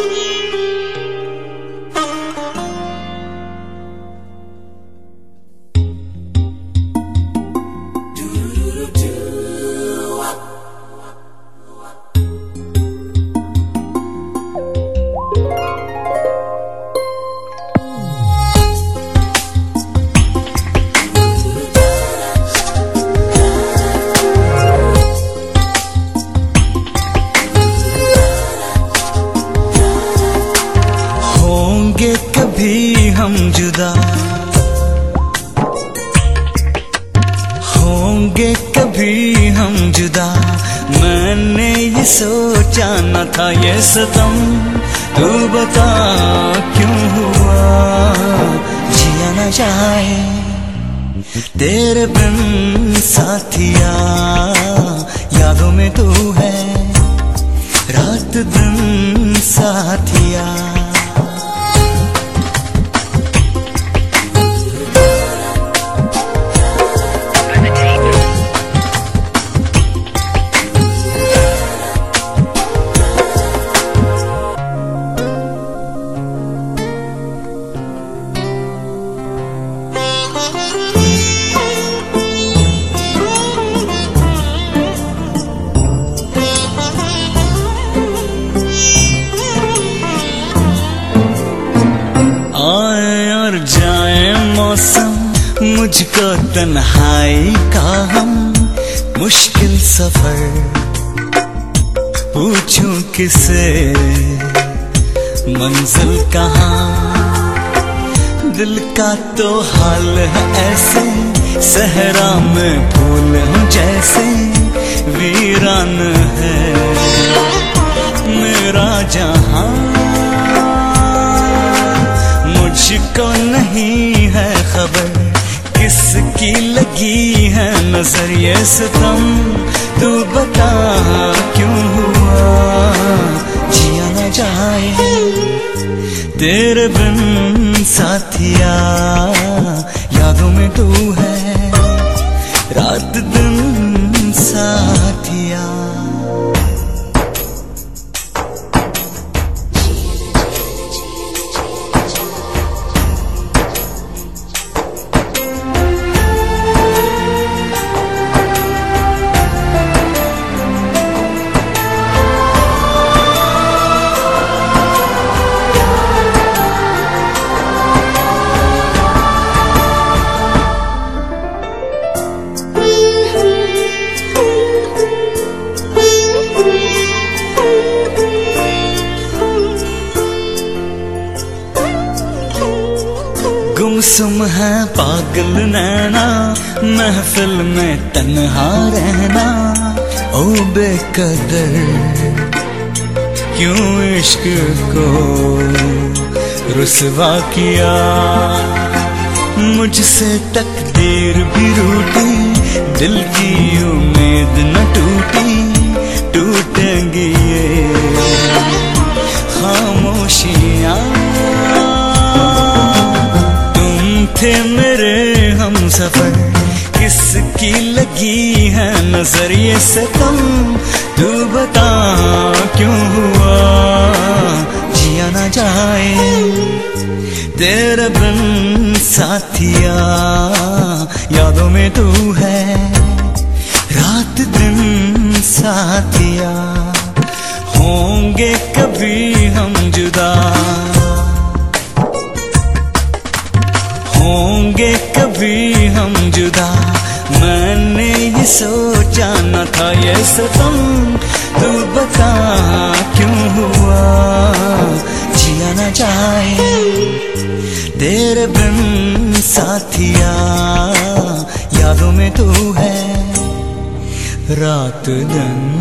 Yeah. हम जुदा होंगे कभी हम जुदा। मैंने ये सोचा न था ये सतम। तू बता क्यों हुआ? जिया न जाए। तेरे बिन साथिया, यादों में तू है। रात दिन साथिया। और जाए मौसम, मुझको तन्हाई का हम, मुश्किल सफ़र पूछूँ किसे? मंजिल कहाँ? दिल का तो हाल है ऐसे, सहरा में फूल जैसे, वीरान है। मेरा जहाँ मुझको नहीं है खबर। किसकी लगी है नज़र ये सितम? तू बता क्यों हुआ? जिया न जाए। तेरे बिन साथिया यादों में तू है। रात दिन गुमसुम है पागल नैना, महफिल में तन्हा रहना। ओ बेकदर, क्यों इश्क को रुसवा किया? मुझसे तकदीर भी रूठी, दिल की उम्मीद न टूटी। थे मेरे हम सफ़र। किसकी लगी है नज़र ये सितम तू बता, क्यों हुआ? जिया ना जाए। तेरे बिन साथिया, यादों में तू है। रात दिन साथिया। होंगे कभी हम जुदा। कभी हम जुदा? मैंने ये सोचा न था ये सतम। तू बता क्यों हुआ? जिया ना जाए। तेरे बिन साथिया, यादों में तू है। रात दिन